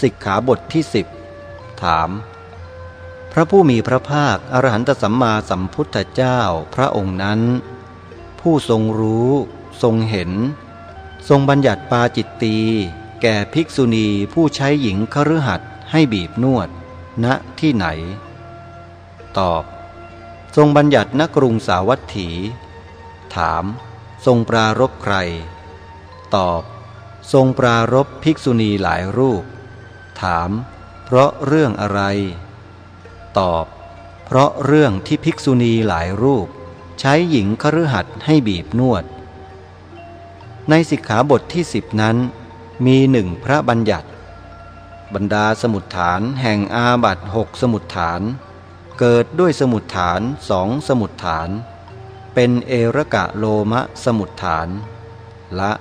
สิกขาบทที่สิบถาม พระผู้มีพระภาคอรหันตสัมมาสัมพุทธเจ้าพระองค์นั้น ผู้ทรงรู้ ทรงเห็น ทรงบัญญัติปาจิตตีแก่ภิกษุณีผู้ใช้หญิงคฤหัสถ์ให้บีบนวด ณที่ไหน ตอบ ทรงบัญญัติณกรุงสาวัตถี ถาม ทรงปรารบใคร ตอบ ทรงปรารบภิกษุณีหลายรูป ถาม เพราะเรื่องอะไร ตอบ เพราะเรื่องที่ภิกษุณีหลายรูป ใช้หญิงคฤหัสถ์ให้บีบนวด ในสิกขาบทที่สิบนั้น มีหนึ่งพระบัญญัติ บรรดาสมุดฐานแห่งอาบัตหกสมุดฐาน เกิดด้วยสมุดฐานสองสมุดฐาน เป็นเอรกะโลมะสมุดฐาน ละ